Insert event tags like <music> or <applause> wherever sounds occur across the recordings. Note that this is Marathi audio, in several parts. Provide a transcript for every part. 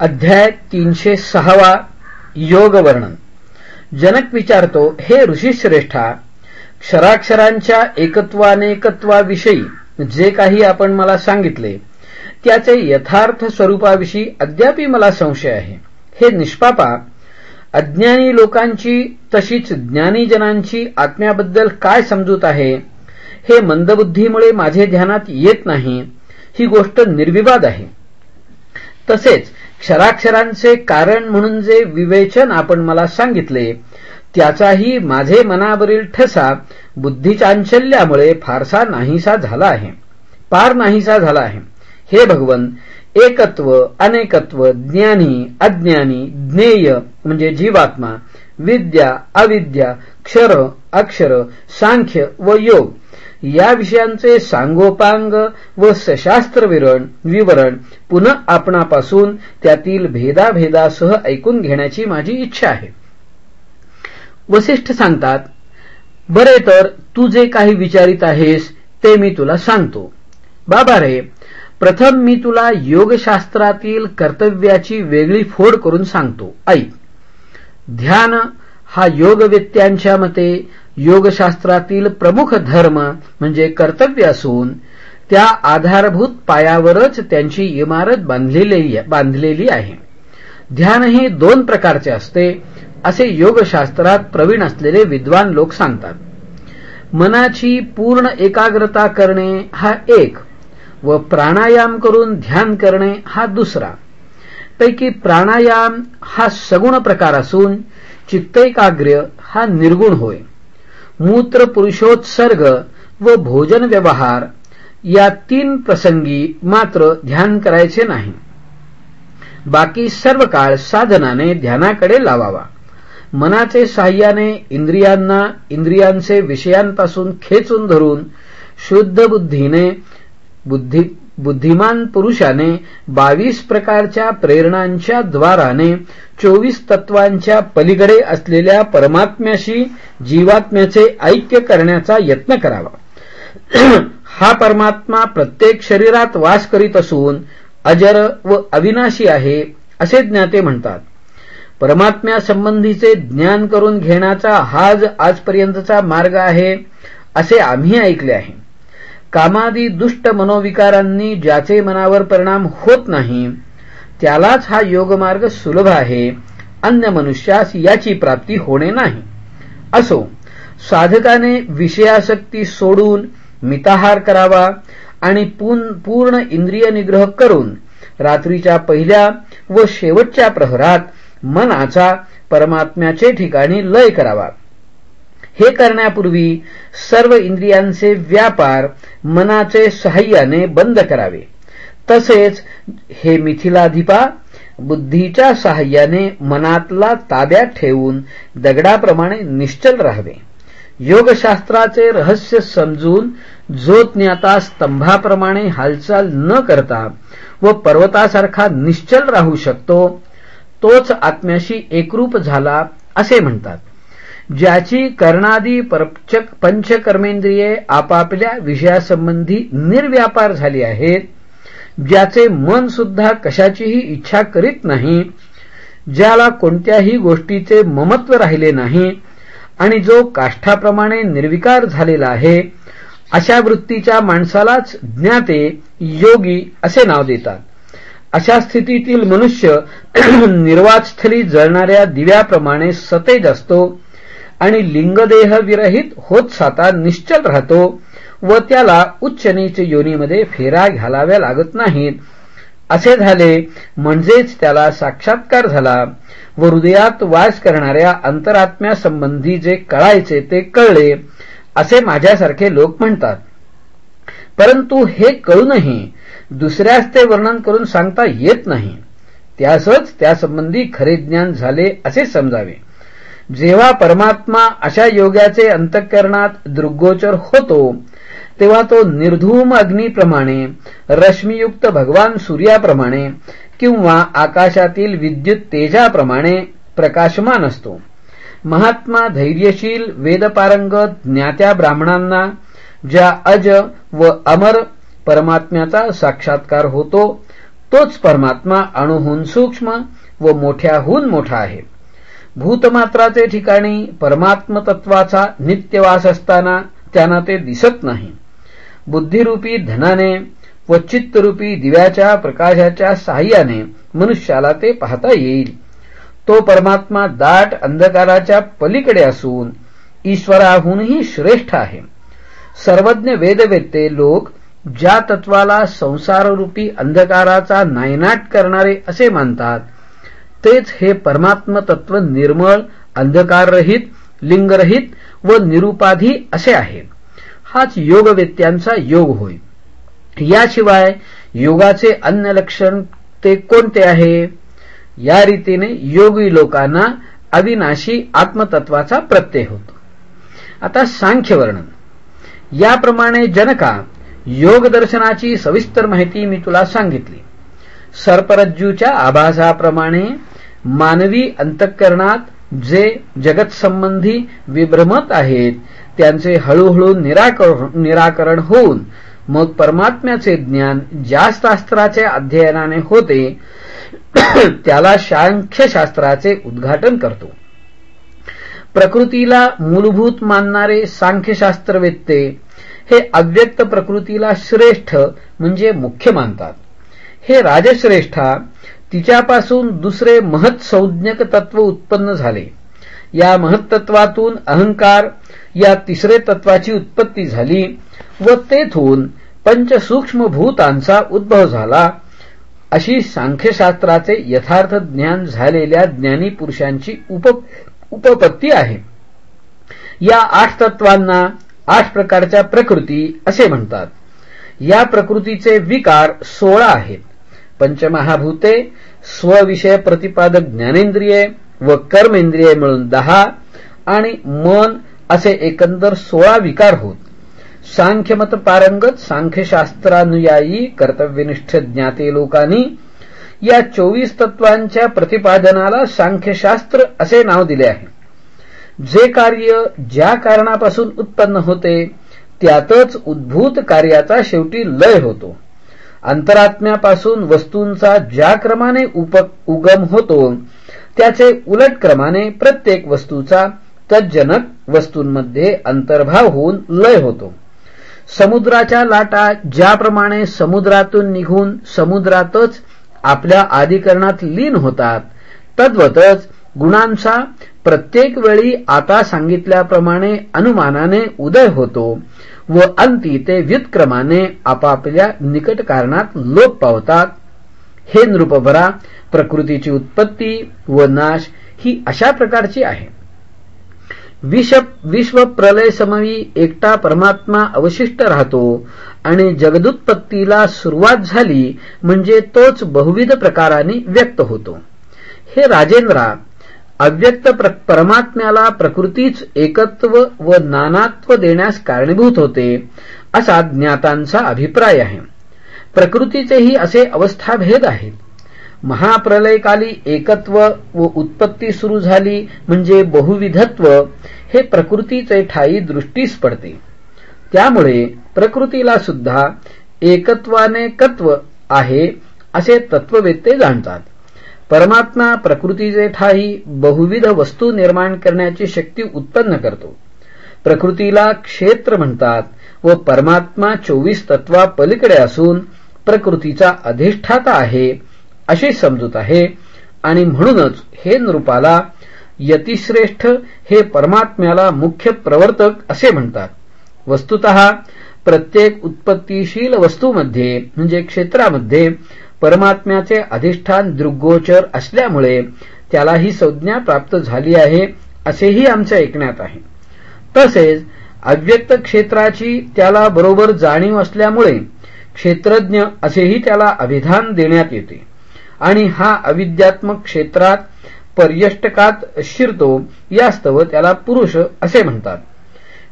अध्याय तीनशे सहावा योग वर्णन जनक विचारतो हे ऋषीश्रेष्ठा क्षराक्षरांच्या एकत्वानेकत्वाविषयी जे काही आपण मला सांगितले त्याचे यथार्थ स्वरूपाविषयी अद्यापी मला संशय आहे. हे निष्पापा अज्ञानी लोकांची तशीच ज्ञानीजनांची आत्म्याबद्दल काय समजूत आहे? हे मंदबुद्धीमुळे माझे ध्यानात येत नाही. ही गोष्ट निर्विवाद आहे. तसेच क्षराक्षरांचे कारण म्हणून जे विवेचन आपण मला सांगितले त्याचाही माझे मनावरील ठसा बुद्धिचांचल्यामुळे फारसा नाहीसा झाला आहे. पार नाहीसा झाला आहे. हे भगवन एकत्व अनेकत्व ज्ञानी अज्ञानी ज्ञेय म्हणजे जीवात्मा विद्या अविद्या क्षर अक्षर सांख्य व योग या विषयांचे सांगोपांग व सशास्त्र विरण विवरण पुन्हा आपणापासून त्यातील भेदाभेदासह ऐकून घेण्याची माझी इच्छा आहे. वसिष्ठ सांगतात बरे तर तू जे काही विचारित आहेस ते मी तुला सांगतो. बाबा रे प्रथम मी तुला योगशास्त्रातील कर्तव्याची वेगळी फोड करून सांगतो. ऐक. ध्यान हा योगवेत्यांच्या मते योगशास्त्रातील प्रमुख धर्म म्हणजे कर्तव्य असून त्या आधारभूत पायावरच त्यांची इमारत बांधलेली बांधलेली आहे. ध्यान हे दोन प्रकारचे असते असे योगशास्त्रात प्रवीण असलेले विद्वान लोक सांगतात. मनाची पूर्ण एकाग्रता करणे हा एक व प्राणायाम करून ध्यान करणे हा दुसरा. पैकी प्राणायाम हा सगुण प्रकार असून चित्तैकाग्र्य हा निर्गुण होय. मूत्र पुरुषोत्सर्ग व भोजन व्यवहार या तीन प्रसंगी मात्र ध्यान करायचे नाही. बाकी सर्व काळ साधनाने ध्यानाकडे लावावा. मनाचे साह्याने इंद्रियांना इंद्रियांचे विषयांपासून खेचून धरून शुद्ध बुद्धीने बुद्धी बुद्धिमान पुरुषाने बावीस प्रकारच्या प्रेरणांच्या द्वाराने चोवीस तत्वांच्या पलीकडे असलेल्या परमात्म्याशी जीवात्म्याचे ऐक्य करण्याचा यत्न करावा. <clears throat> हा परमात्मा प्रत्येक शरीरात वास करीत असून अजर व अविनाशी आहे असे ज्ञाते म्हणतात. परमात्म्यासंबंधीचे ज्ञान करून घेण्याचा हाच आजपर्यंतचा मार्ग आहे असे आम्ही ऐकले आहे. कामादी दुष्ट मनोविकारांनी ज्याचे मनावर परिणाम होत नाही त्यालाच हा योगमार्ग सुलभ आहे. अन्य मनुष्यास याची प्राप्ती होणे नाही. असो साधकाने विषयासक्ती सोडून मिताहार करावा आणि पूर्ण इंद्रिय निग्रह करून रात्रीच्या पहिल्या व शेवटच्या प्रहरात मनाचा परमात्म्याचे ठिकाणी लय करावा. हे करण्यापूर्वी सर्व इंद्रियांचे व्यापार मनाचे सहाय्याने बंद करावे. तसेच हे मिथिलाधिपा बुद्धीच्या सहाय्याने मनातला ताब्यात ठेवून दगडाप्रमाणे निश्चल राहावे. योगशास्त्राचे रहस्य समजून जो ज्ञाता स्तंभाप्रमाणे हालचाल न करता व पर्वतासारखा निश्चल राहू शकतो तोच आत्म्याशी एकरूप झाला असे म्हणतात. ज्याची कर्णादी पंचकर्मेंद्रिये आपापल्या विषयासंबंधी निर्व्यापार झाली आहेत ज्याचे मन सुद्धा कशाचीही इच्छा करीत नाही ज्याला कोणत्याही गोष्टीचे ममत्व राहिले नाही आणि जो काष्ठाप्रमाणे निर्विकार झालेला आहे अशा वृत्तीच्या माणसालाच ज्ञाते योगी असे नाव देतात. अशा स्थितीतील मनुष्य <clears throat> निर्वातस्थली जळणाऱ्या दिव्याप्रमाणे सतेज असतो आणि लिंगदेह विरहित होत साता निश्चल राहतो व त्याला उच्च नीच योनीमध्ये फेरा घालाव्या लागत नाहीत. असे झाले म्हणजेच त्याला साक्षात्कार झाला व हृदयात वास करणाऱ्या अंतरात्म्यासंबंधी जे कळायचे ते कळले असे माझ्यासारखे लोक म्हणतात. परंतु हे कळूनही दुसऱ्याच ते वर्णन करून सांगता येत नाही. त्यासच त्यासंबंधी खरे ज्ञान झाले असे समजावे. जेव्हा परमात्मा अशा योग्याचे अंतःकरणात दृग्गोचर होतो तेव्हा तो निर्धूम अग्नीप्रमाणे रश्मीयुक्त भगवान सूर्याप्रमाणे किंवा आकाशातील विद्युत तेजाप्रमाणे प्रकाशमान असतो. महात्मा धैर्यशील वेदपारंगत ज्ञात्या ब्राह्मणांना ज्या अज व अमर परमात्म्याचा साक्षात्कार होतो तोच परमात्मा अणुहून सूक्ष्म व मोठ्याहून मोठा आहे. भूतमात्राचे ठिकाणी परमात्मतत्वाचा नित्यवास असताना त्यांना ते दिसत नाही. बुद्धिरूपी धनाने व चित्तरूपी दिव्याच्या प्रकाशाच्या साह्याने मनुष्याला ते पाहता येईल. तो परमात्मा दाट अंधकाराच्या पलीकडे असून ईश्वराहूनही श्रेष्ठ आहे. सर्वज्ञ वेदवेत्ते लोक ज्या तत्वाला संसाररूपी अंधकाराचा नायनाट करणारे असे मानतात तेच हे परमात्म तत्व निर्मळ अंधकाररहित लिंगरहित व निरुपाधी असे आहे. हाच योगवेत्यांचा योग होय. याशिवाय योगाचे अन्य लक्षण ते कोणते आहे? या रीतीने योगी लोकांना अविनाशी आत्मतत्वाचा प्रत्यय होतो. आता सांख्य वर्णन याप्रमाणे जनका योग दर्शनाची सविस्तर माहिती मी तुला सांगितली. सर्परज्जूच्या आभासाप्रमाणे मानवी अंतःकरणात जे जगतसंबंधी विभ्रमत आहेत त्यांचे हळूहळू निराकरण होऊन मग परमात्म्याचे ज्ञान ज्या शास्त्राच्या अध्ययनाने होते <clears throat> त्याला सांख्यशास्त्राचे उद्घाटन करतो. प्रकृतीला मूलभूत मानणारे सांख्यशास्त्रवेत्ते हे अव्यक्त प्रकृतीला श्रेष्ठ म्हणजे मुख्य मानतात. हे राजश्रेष्ठा तिच्यापासून दुसरे महत् संज्ञक तत्व उत्पन्न झाले. या महत्त्वातून अहंकार या तिसरे तत्वाची उत्पत्ती झाली व तेथून पंचसूक्ष्म भूतांचा उद्भव झाला अशी सांख्यशास्त्राचे यथार्थ ज्ञान झालेल्या ज्ञानी पुरुषांची उप उपपत्ती आहे. या आठ तत्वांना आठ प्रकारच्या प्रकृती असे म्हणतात. या प्रकृतीचे विकार सोळा आहेत. पंचमहाभूते स्वविषय प्रतिपादक ज्ञानेंद्रिय व कर्मेंद्रिय मिळून दहा आणि मन असे एकंदर सोळा विकार होत. सांख्यमत पारंगत सांख्यशास्त्रानुयायी कर्तव्यनिष्ठ ज्ञाते लोकांनी या चोवीस तत्वांच्या प्रतिपादनाला सांख्यशास्त्र असे नाव दिले आहे. जे कार्य ज्या कारणापासून उत्पन्न होते त्यातच उद्भूत कार्याचा शेवटी लय होतो. अंतरात्म्यापासून वस्तूंचा ज्या क्रमाने उगम होतो त्याचे उलट क्रमाने प्रत्येक वस्तूचा तज्जनक वस्तूंमध्ये अंतर्भाव होऊन लय होतो. समुद्राच्या लाटा ज्याप्रमाणे समुद्रातून निघून समुद्रातच आपल्या आधिकरणात लीन होतात तद्वतच गुणांचा प्रत्येक वेळी आता सांगितल्याप्रमाणे अनुमानाने उदय होतो. व अंती ते व्युत्क्रमाने आपापल्या निकट कारणात लोप पावतात. हे नृपभरा प्रकृतीची उत्पत्ती व नाश ही अशा प्रकारची आहे. विश्व प्रलय समवी एकटा परमात्मा अवशिष्ट राहतो आणि जगदुत्पत्तीला सुरुवात झाली म्हणजे तोच बहुविध प्रकाराने व्यक्त होतो. हे राजेंद्रा अव्यक्त परमात्म्याला प्रकृतीच एकत्व व नानात्व देण्यास कारणीभूत होते असा ज्ञातांचा अभिप्राय आहे. प्रकृतीचेही असे अवस्थाभेद आहेत. महाप्रलयकाली एकत्व व उत्पत्ती सुरू झाली म्हणजे बहुविधत्व हे प्रकृतीचे ठाई दृष्टीस पडते. त्यामुळे प्रकृतीला सुद्धा एकत्वाने कत्व आहे असे तत्ववेत्ते जाणतात. परमात्मा प्रकृतीचे ठाई बहुविध वस्तू निर्माण करण्याची शक्ती उत्पन्न करतो. प्रकृतीला क्षेत्र म्हणतात व परमात्मा चोवीस तत्वा पलीकडे असून प्रकृतीचा अधिष्ठाता आहे अशी समजूत आहे. आणि म्हणूनच हे नृपाला यतिश्रेष्ठ हे परमात्म्याला मुख्य प्रवर्तक असे म्हणतात. वस्तुत प्रत्येक उत्पत्तीशील वस्तूमध्ये म्हणजे क्षेत्रामध्ये परमात्म्याचे अधिष्ठान दृग्गोचर असल्यामुळे त्याला ही संज्ञा प्राप्त झाली आहे असेही आमच्या ऐकण्यात आहे. तसेच अव्यक्त क्षेत्राची त्याला बरोबर जाणीव असल्यामुळे क्षेत्रज्ञ असेही त्याला अभिधान देण्यात येते. आणि हा अविद्यात्मक क्षेत्रात पर्यष्टकात शिरतो यास्तव त्याला पुरुष असे म्हणतात.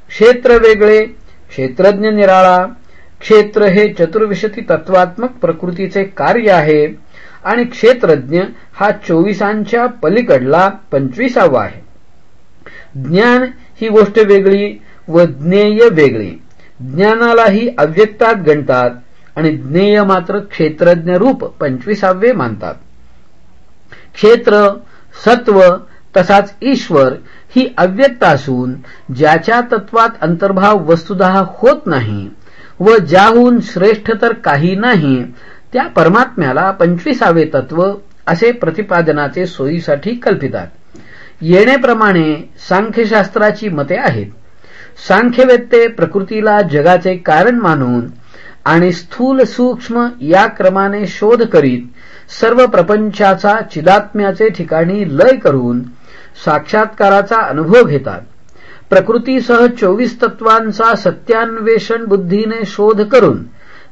क्षेत्र वेगळे क्षेत्रज्ञ निराळा क्षेत्र हे चतुर्विशती तत्वात्मक प्रकृतीचे कार्य आहे आणि क्षेत्रज्ञ हा चोवीसांच्या पलीकडला पंचवीसावा आहे. ज्ञान ही गोष्ट वेगळी व ज्ञेय वेगळी. ज्ञानालाही अव्यक्तात गणतात आणि ज्ञेय मात्र क्षेत्रज्ञ रूप पंचवीसावे मानतात. क्षेत्र सत्व तसाच ईश्वर ही अव्यक्त असून ज्याच्या तत्वात अंतर्भाव वस्तुदा होत नाही व ज्याहून श्रेष्ठ तर काही नाही त्या परमात्म्याला पंचवीसावे तत्व असे प्रतिपादनाचे सोयीसाठी कल्पितात. येणेप्रमाणे सांख्यशास्त्राची मते आहेत. सांख्यवेत्ते प्रकृतीला जगाचे कारण मानून आणि स्थूल सूक्ष्म या क्रमाने शोध करीत सर्व प्रपंचाचा चिदात्म्याचे ठिकाणी लय करून साक्षात्काराचा अनुभव घेतात. प्रकृतीसह चोवीस तत्वांचा सत्यान्वेषण बुद्धीने शोध करून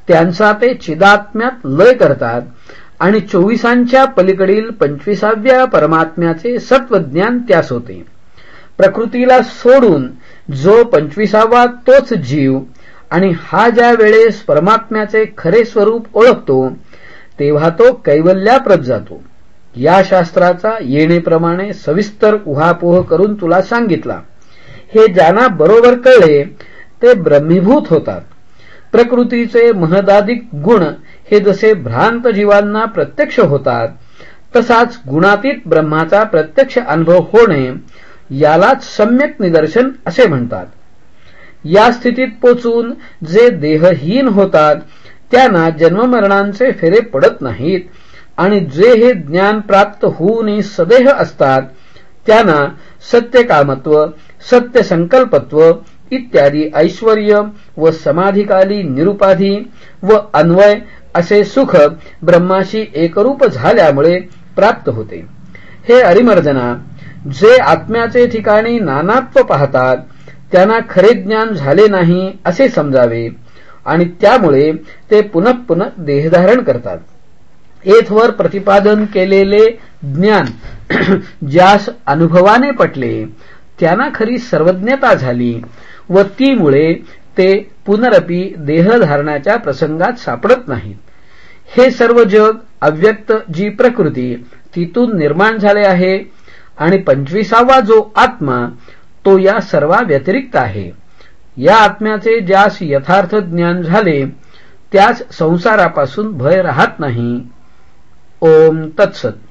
त्यांचा ते चिदात्म्यात लय करतात आणि चोवीसांच्या पलीकडील पंचवीसाव्या परमात्म्याचे सत्वज्ञान त्यास होते. प्रकृतीला सोडून जो पंचवीसावा तोच जीव आणि हा ज्या वेळेस परमात्म्याचे खरे स्वरूप ओळखतो तेव्हा तो कैवल्याप्रत जातो. या शास्त्राचा येणेप्रमाणे सविस्तर उहापोह करून तुला सांगितला. हे ज्यांना बरोबर कळले ते ब्रह्मीभूत होतात. प्रकृतीचे महदादिक गुण हे जसे भ्रांत जीवांना प्रत्यक्ष होतात तसाच गुणातीत ब्रह्माचा प्रत्यक्ष अनुभव होणे यालाच सम्यक निदर्शन असे म्हणतात. या स्थितीत पोचून जे देहहीन होतात त्यांना जन्ममरणांचे फेरे पडत नाहीत आणि जे हे ज्ञान प्राप्त होऊनही सदेह असतात त्यांना सत्यकामत्व सत्य संकल्पत्व इत्यादी ऐश्वर व समाधिकाली निरुपाधी व अन्वय असे सुख ब्रह्माशी एकरूप झाल्यामुळे प्राप्त होते. हे अरिमर्जना जे आत्म्याचे ठिकाणी नानात्व पाहतात त्यांना खरे ज्ञान झाले नाही असे समजावे आणि त्यामुळे ते पुनः पुनः देहधारण करतात. येथवर प्रतिपादन केलेले ज्ञान <clears throat> ज्यास अनुभवाने पटले त्यांना खरी सर्वज्ञता झाली. व तीमुळे ते पुनरपी देहधारणाच्या प्रसंगात सापडत नाहीत. हे सर्व जग अव्यक्त जी प्रकृती तिथून निर्माण झाले आहे आणि पंचवीसावा जो आत्मा तो या सर्वा व्यतिरिक्त आहे. या आत्म्याचे ज्यास यथार्थ ज्ञान झाले त्यास संसारापासून भय राहत नाही. ओम तत्सत.